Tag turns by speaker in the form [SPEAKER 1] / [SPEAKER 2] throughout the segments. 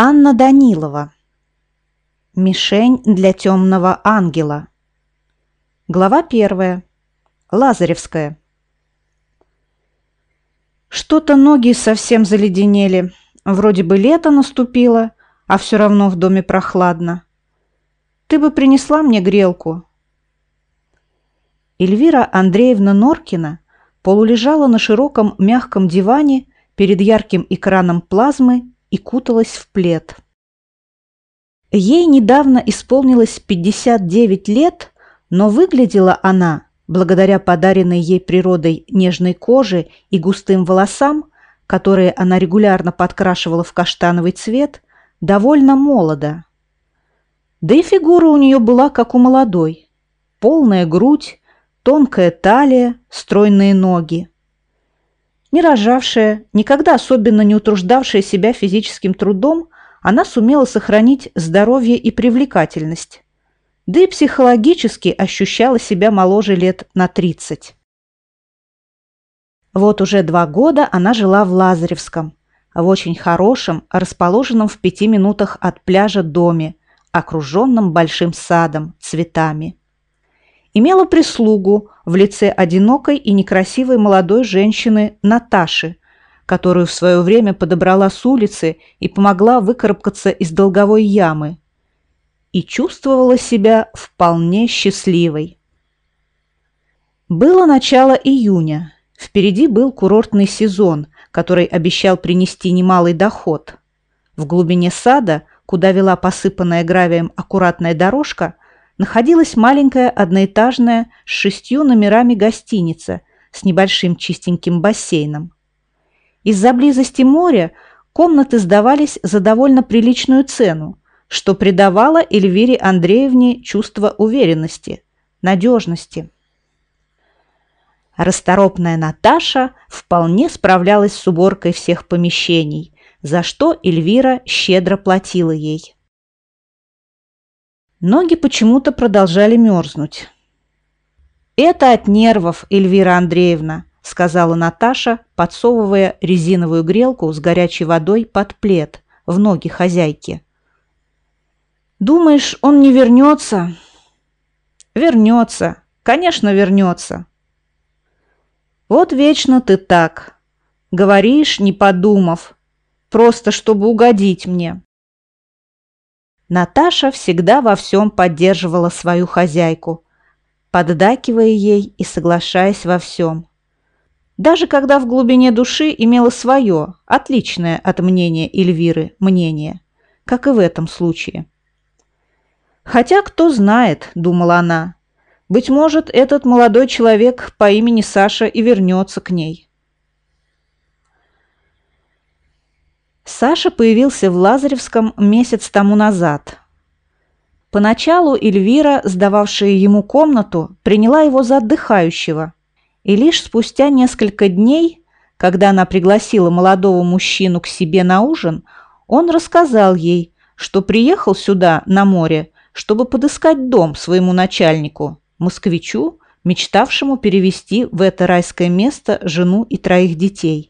[SPEAKER 1] Анна Данилова. Мишень для темного ангела. Глава первая. Лазаревская. Что-то ноги совсем заледенели. Вроде бы лето наступило, а все равно в доме прохладно. Ты бы принесла мне грелку. Эльвира Андреевна Норкина полулежала на широком мягком диване перед ярким экраном плазмы и куталась в плед. Ей недавно исполнилось 59 лет, но выглядела она, благодаря подаренной ей природой нежной коже и густым волосам, которые она регулярно подкрашивала в каштановый цвет, довольно молодо. Да и фигура у нее была как у молодой. Полная грудь, тонкая талия, стройные ноги. Не рожавшая, никогда особенно не утруждавшая себя физическим трудом, она сумела сохранить здоровье и привлекательность. Да и психологически ощущала себя моложе лет на 30. Вот уже два года она жила в Лазаревском, в очень хорошем, расположенном в пяти минутах от пляжа доме, окруженном большим садом, цветами имела прислугу в лице одинокой и некрасивой молодой женщины Наташи, которую в свое время подобрала с улицы и помогла выкарабкаться из долговой ямы, и чувствовала себя вполне счастливой. Было начало июня. Впереди был курортный сезон, который обещал принести немалый доход. В глубине сада, куда вела посыпанная гравием аккуратная дорожка, находилась маленькая одноэтажная с шестью номерами гостиница с небольшим чистеньким бассейном. Из-за близости моря комнаты сдавались за довольно приличную цену, что придавало Эльвире Андреевне чувство уверенности, надежности. Расторопная Наташа вполне справлялась с уборкой всех помещений, за что Эльвира щедро платила ей. Ноги почему-то продолжали мерзнуть. «Это от нервов, Эльвира Андреевна», – сказала Наташа, подсовывая резиновую грелку с горячей водой под плед в ноги хозяйки. «Думаешь, он не вернется?» «Вернется. Конечно, вернется». «Вот вечно ты так. Говоришь, не подумав. Просто чтобы угодить мне». Наташа всегда во всем поддерживала свою хозяйку, поддакивая ей и соглашаясь во всем. Даже когда в глубине души имела свое, отличное от мнения Эльвиры, мнение, как и в этом случае. «Хотя кто знает», — думала она, — «быть может, этот молодой человек по имени Саша и вернется к ней». Саша появился в Лазаревском месяц тому назад. Поначалу Эльвира, сдававшая ему комнату, приняла его за отдыхающего. И лишь спустя несколько дней, когда она пригласила молодого мужчину к себе на ужин, он рассказал ей, что приехал сюда, на море, чтобы подыскать дом своему начальнику, москвичу, мечтавшему перевести в это райское место жену и троих детей.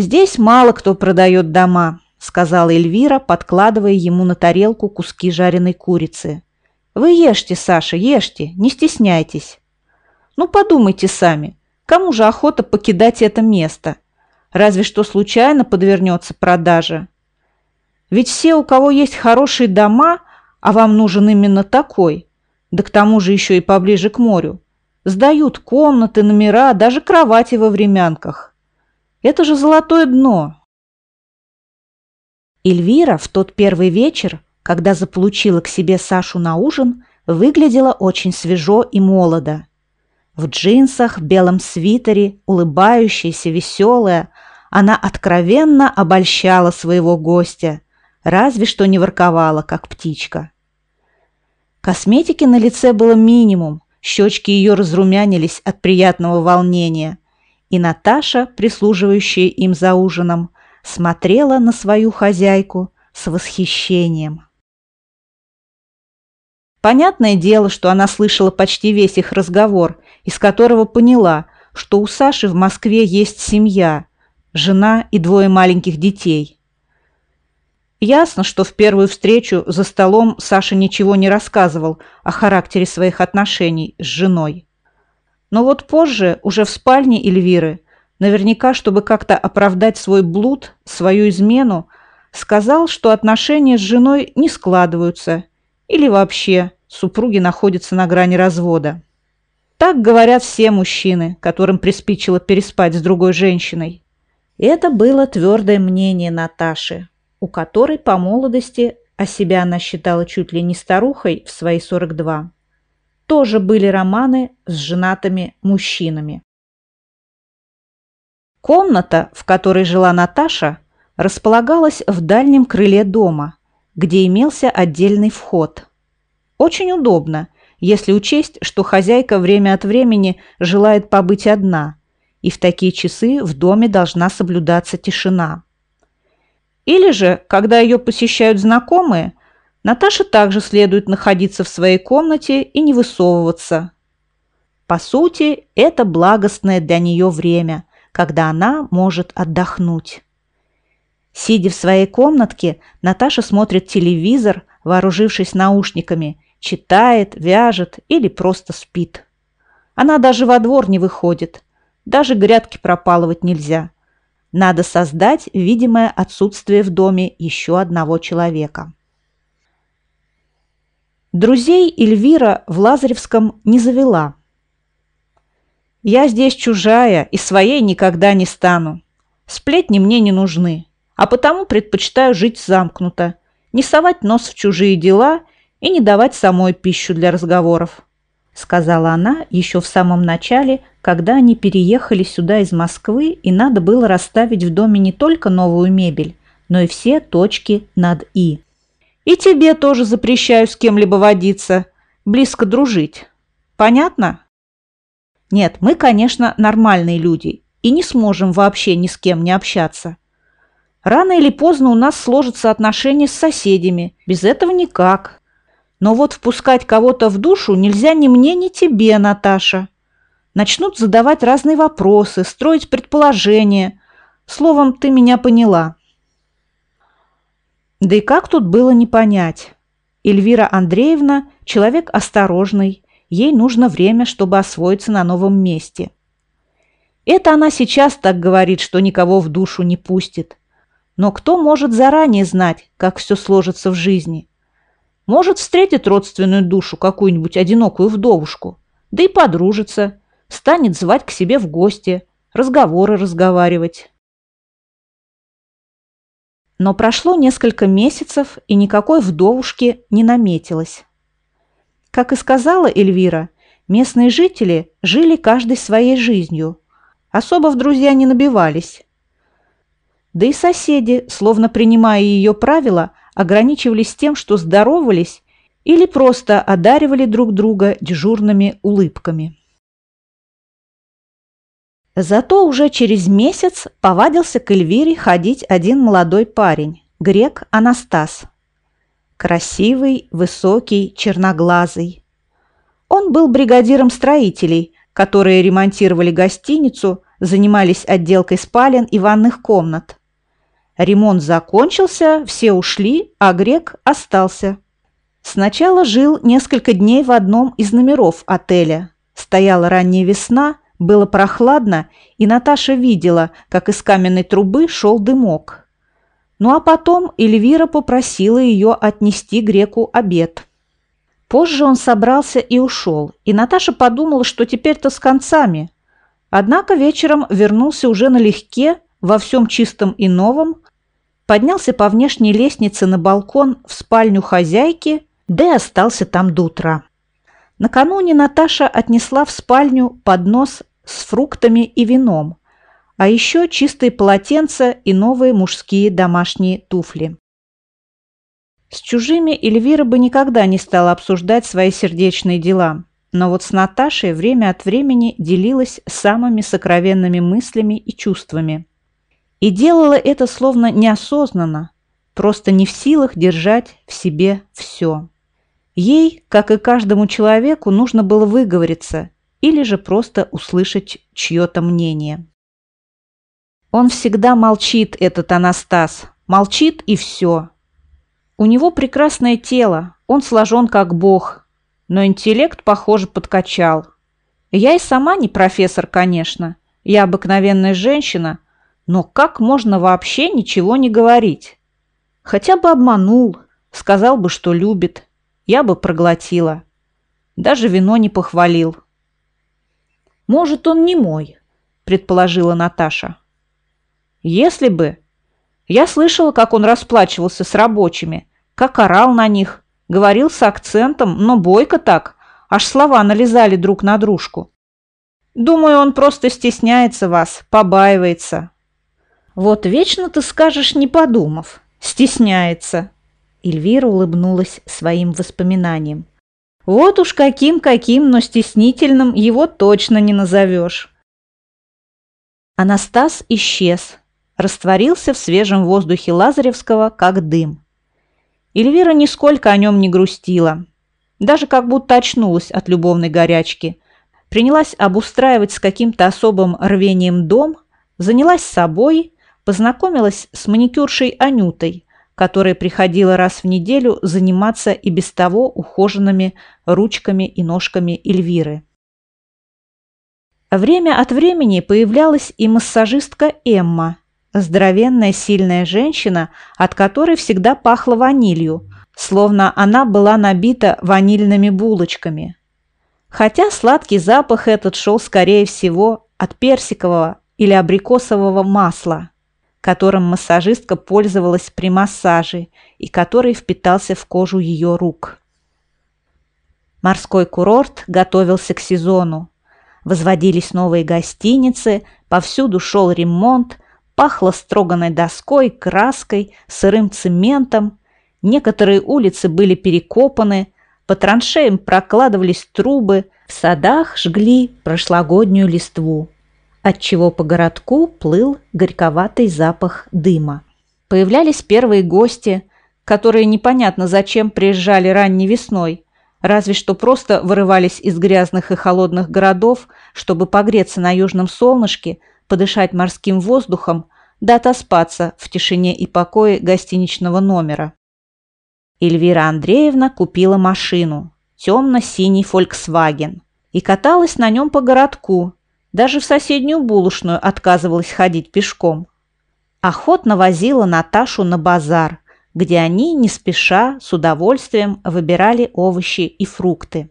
[SPEAKER 1] «Здесь мало кто продает дома», – сказала Эльвира, подкладывая ему на тарелку куски жареной курицы. «Вы ешьте, Саша, ешьте, не стесняйтесь. Ну, подумайте сами, кому же охота покидать это место? Разве что случайно подвернется продажа. Ведь все, у кого есть хорошие дома, а вам нужен именно такой, да к тому же еще и поближе к морю, сдают комнаты, номера, даже кровати во времянках. Это же золотое дно. Эльвира в тот первый вечер, когда заполучила к себе Сашу на ужин, выглядела очень свежо и молодо. В джинсах, белом свитере, улыбающаяся, веселая, она откровенно обольщала своего гостя, разве что не ворковала, как птичка. Косметики на лице было минимум, щечки ее разрумянились от приятного волнения – и Наташа, прислуживающая им за ужином, смотрела на свою хозяйку с восхищением. Понятное дело, что она слышала почти весь их разговор, из которого поняла, что у Саши в Москве есть семья, жена и двое маленьких детей. Ясно, что в первую встречу за столом Саша ничего не рассказывал о характере своих отношений с женой. Но вот позже, уже в спальне Эльвиры, наверняка, чтобы как-то оправдать свой блуд, свою измену, сказал, что отношения с женой не складываются или вообще супруги находятся на грани развода. Так говорят все мужчины, которым приспичило переспать с другой женщиной. Это было твердое мнение Наташи, у которой по молодости, а себя она считала чуть ли не старухой в свои 42, тоже были романы с женатыми мужчинами. Комната, в которой жила Наташа, располагалась в дальнем крыле дома, где имелся отдельный вход. Очень удобно, если учесть, что хозяйка время от времени желает побыть одна, и в такие часы в доме должна соблюдаться тишина. Или же, когда ее посещают знакомые, Наташе также следует находиться в своей комнате и не высовываться. По сути, это благостное для нее время, когда она может отдохнуть. Сидя в своей комнатке, Наташа смотрит телевизор, вооружившись наушниками, читает, вяжет или просто спит. Она даже во двор не выходит, даже грядки пропалывать нельзя – надо создать видимое отсутствие в доме еще одного человека. Друзей Эльвира в Лазаревском не завела. «Я здесь чужая и своей никогда не стану. Сплетни мне не нужны, а потому предпочитаю жить замкнуто, не совать нос в чужие дела и не давать самой пищу для разговоров», сказала она еще в самом начале когда они переехали сюда из Москвы, и надо было расставить в доме не только новую мебель, но и все точки над «и». И тебе тоже запрещаю с кем-либо водиться, близко дружить. Понятно? Нет, мы, конечно, нормальные люди и не сможем вообще ни с кем не общаться. Рано или поздно у нас сложатся отношения с соседями, без этого никак. Но вот впускать кого-то в душу нельзя ни мне, ни тебе, Наташа начнут задавать разные вопросы, строить предположения. Словом, ты меня поняла. Да и как тут было не понять? Эльвира Андреевна – человек осторожный, ей нужно время, чтобы освоиться на новом месте. Это она сейчас так говорит, что никого в душу не пустит. Но кто может заранее знать, как все сложится в жизни? Может, встретит родственную душу, какую-нибудь одинокую вдовушку, да и подружится – станет звать к себе в гости, разговоры разговаривать. Но прошло несколько месяцев, и никакой вдовушки не наметилось. Как и сказала Эльвира, местные жители жили каждой своей жизнью, особо в друзья не набивались. Да и соседи, словно принимая ее правила, ограничивались тем, что здоровались или просто одаривали друг друга дежурными улыбками. Зато уже через месяц повадился к Эльвире ходить один молодой парень, грек Анастас. Красивый, высокий, черноглазый. Он был бригадиром строителей, которые ремонтировали гостиницу, занимались отделкой спален и ванных комнат. Ремонт закончился, все ушли, а грек остался. Сначала жил несколько дней в одном из номеров отеля. Стояла ранняя весна – было прохладно, и Наташа видела, как из каменной трубы шел дымок. Ну а потом Эльвира попросила ее отнести греку обед. Позже он собрался и ушел, и Наташа подумала, что теперь-то с концами. Однако вечером вернулся уже налегке, во всем чистом и новом, поднялся по внешней лестнице на балкон в спальню хозяйки, да и остался там до утра. Накануне Наташа отнесла в спальню поднос с фруктами и вином, а еще чистые полотенца и новые мужские домашние туфли. С чужими Эльвира бы никогда не стала обсуждать свои сердечные дела, но вот с Наташей время от времени делилась самыми сокровенными мыслями и чувствами. И делала это словно неосознанно, просто не в силах держать в себе все. Ей, как и каждому человеку, нужно было выговориться или же просто услышать чье-то мнение. Он всегда молчит, этот Анастас. Молчит и все. У него прекрасное тело, он сложен как бог, но интеллект, похоже, подкачал. Я и сама не профессор, конечно, я обыкновенная женщина, но как можно вообще ничего не говорить? Хотя бы обманул, сказал бы, что любит, я бы проглотила. Даже вино не похвалил. Может, он не мой, предположила Наташа. Если бы. Я слышала, как он расплачивался с рабочими, как орал на них, говорил с акцентом, но бойко так, аж слова налезали друг на дружку. Думаю, он просто стесняется вас, побаивается. Вот вечно ты скажешь, не подумав. Стесняется. Эльвира улыбнулась своим воспоминаниям. Вот уж каким-каким, но стеснительным его точно не назовешь. Анастас исчез, растворился в свежем воздухе Лазаревского, как дым. Эльвира нисколько о нем не грустила, даже как будто очнулась от любовной горячки, принялась обустраивать с каким-то особым рвением дом, занялась собой, познакомилась с маникюршей Анютой, которая приходила раз в неделю заниматься и без того ухоженными ручками и ножками Эльвиры. Время от времени появлялась и массажистка Эмма, здоровенная сильная женщина, от которой всегда пахло ванилью, словно она была набита ванильными булочками. Хотя сладкий запах этот шел, скорее всего, от персикового или абрикосового масла, которым массажистка пользовалась при массаже и который впитался в кожу ее рук. Морской курорт готовился к сезону. Возводились новые гостиницы, повсюду шел ремонт, пахло строганной доской, краской, сырым цементом. Некоторые улицы были перекопаны, по траншеям прокладывались трубы, в садах жгли прошлогоднюю листву, отчего по городку плыл горьковатый запах дыма. Появлялись первые гости, которые непонятно зачем приезжали ранней весной – разве что просто вырывались из грязных и холодных городов, чтобы погреться на южном солнышке, подышать морским воздухом, да отоспаться в тишине и покое гостиничного номера. Эльвира Андреевна купила машину, темно-синий Volkswagen, и каталась на нем по городку, даже в соседнюю булочную отказывалась ходить пешком. Охотно возила Наташу на базар – где они не спеша с удовольствием выбирали овощи и фрукты.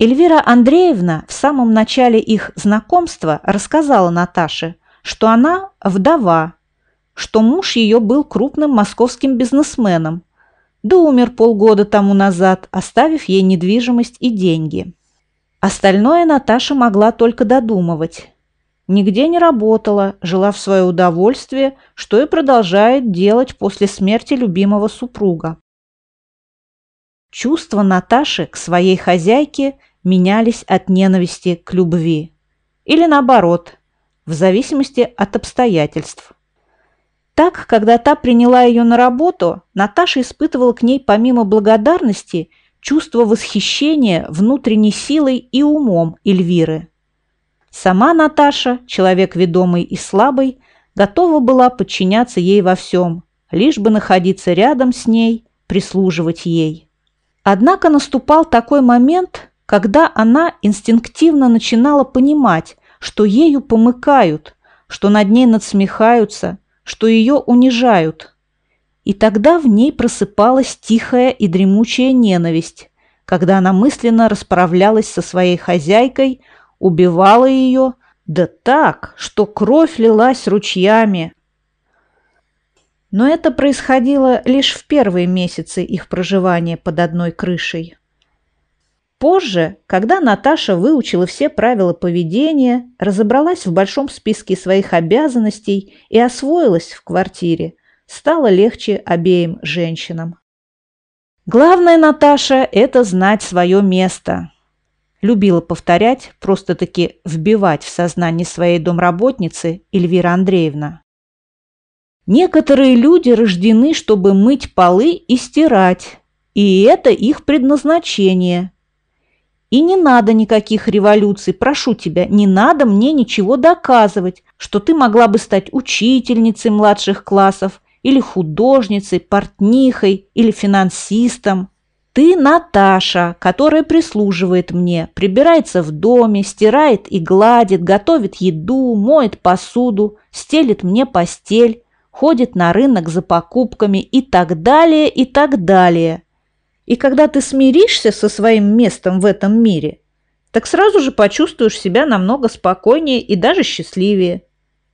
[SPEAKER 1] Эльвира Андреевна в самом начале их знакомства рассказала Наташе, что она вдова, что муж ее был крупным московским бизнесменом, да умер полгода тому назад, оставив ей недвижимость и деньги. Остальное Наташа могла только додумывать. Нигде не работала, жила в свое удовольствие, что и продолжает делать после смерти любимого супруга. Чувства Наташи к своей хозяйке менялись от ненависти к любви. Или наоборот, в зависимости от обстоятельств. Так, когда та приняла ее на работу, Наташа испытывала к ней помимо благодарности чувство восхищения внутренней силой и умом Эльвиры – Сама Наташа, человек ведомый и слабый, готова была подчиняться ей во всем, лишь бы находиться рядом с ней, прислуживать ей. Однако наступал такой момент, когда она инстинктивно начинала понимать, что ею помыкают, что над ней надсмехаются, что ее унижают. И тогда в ней просыпалась тихая и дремучая ненависть, когда она мысленно расправлялась со своей хозяйкой, убивала ее, да так, что кровь лилась ручьями. Но это происходило лишь в первые месяцы их проживания под одной крышей. Позже, когда Наташа выучила все правила поведения, разобралась в большом списке своих обязанностей и освоилась в квартире, стало легче обеим женщинам. Главное, Наташа, это знать свое место, любила повторять, просто-таки вбивать в сознание своей домработницы Эльвира Андреевна. Некоторые люди рождены, чтобы мыть полы и стирать, и это их предназначение. И не надо никаких революций, прошу тебя, не надо мне ничего доказывать, что ты могла бы стать учительницей младших классов или художницей, портнихой или финансистом. Ты Наташа, которая прислуживает мне, прибирается в доме, стирает и гладит, готовит еду, моет посуду, стелит мне постель, ходит на рынок за покупками и так далее, и так далее. И когда ты смиришься со своим местом в этом мире, так сразу же почувствуешь себя намного спокойнее и даже счастливее.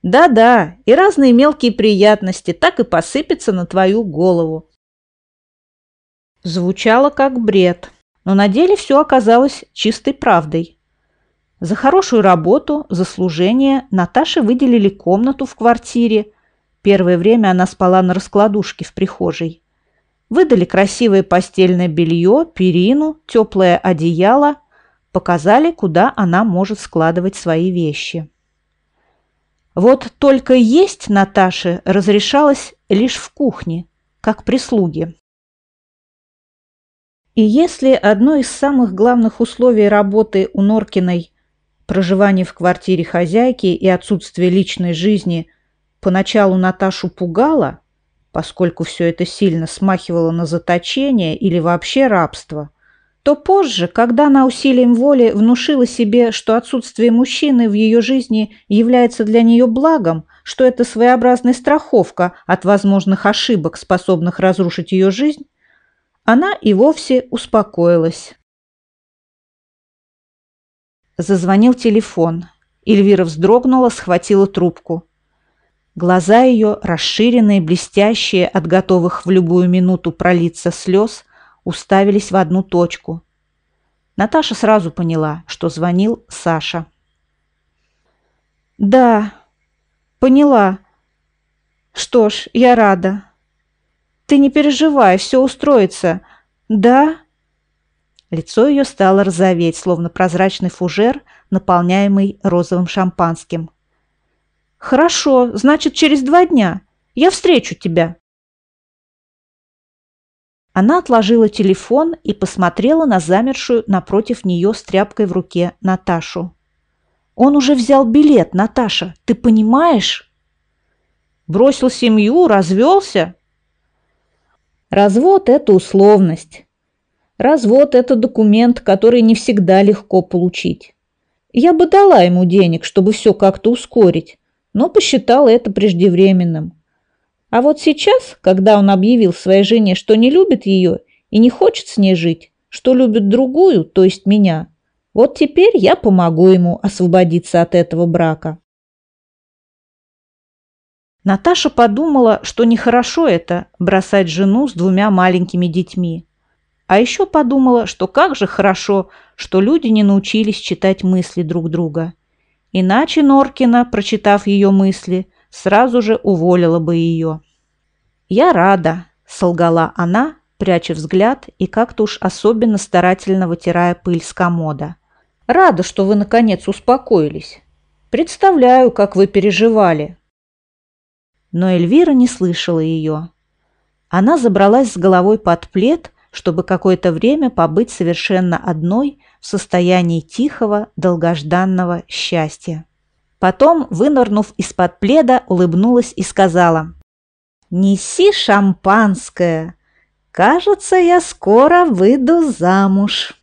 [SPEAKER 1] Да-да, и разные мелкие приятности так и посыпятся на твою голову. Звучало как бред, но на деле все оказалось чистой правдой. За хорошую работу, за служение Наташе выделили комнату в квартире. Первое время она спала на раскладушке в прихожей. Выдали красивое постельное белье, перину, теплое одеяло, показали, куда она может складывать свои вещи. Вот только есть Наташе разрешалось лишь в кухне, как прислуги. И если одно из самых главных условий работы у Норкиной – проживание в квартире хозяйки и отсутствие личной жизни – поначалу Наташу пугало, поскольку все это сильно смахивало на заточение или вообще рабство – то позже, когда она усилием воли внушила себе, что отсутствие мужчины в ее жизни является для нее благом, что это своеобразная страховка от возможных ошибок, способных разрушить ее жизнь, она и вовсе успокоилась. Зазвонил телефон. Эльвира вздрогнула, схватила трубку. Глаза ее, расширенные, блестящие, от готовых в любую минуту пролиться слез, уставились в одну точку. Наташа сразу поняла, что звонил Саша. «Да, поняла. Что ж, я рада. Ты не переживай, все устроится. Да?» Лицо ее стало розоветь, словно прозрачный фужер, наполняемый розовым шампанским. «Хорошо, значит, через два дня. Я встречу тебя». Она отложила телефон и посмотрела на замершую напротив нее с тряпкой в руке Наташу. «Он уже взял билет, Наташа, ты понимаешь?» «Бросил семью, развелся?» «Развод – это условность. Развод – это документ, который не всегда легко получить. Я бы дала ему денег, чтобы все как-то ускорить, но посчитала это преждевременным. А вот сейчас, когда он объявил своей жене, что не любит ее и не хочет с ней жить, что любит другую, то есть меня, вот теперь я помогу ему освободиться от этого брака. Наташа подумала, что нехорошо это – бросать жену с двумя маленькими детьми. А еще подумала, что как же хорошо, что люди не научились читать мысли друг друга. Иначе Норкина, прочитав ее мысли – сразу же уволила бы ее. «Я рада», – солгала она, пряча взгляд и как-то уж особенно старательно вытирая пыль с комода. «Рада, что вы, наконец, успокоились. Представляю, как вы переживали». Но Эльвира не слышала ее. Она забралась с головой под плед, чтобы какое-то время побыть совершенно одной в состоянии тихого, долгожданного счастья. Потом, вынырнув из-под пледа, улыбнулась и сказала. «Неси шампанское. Кажется, я скоро выйду замуж».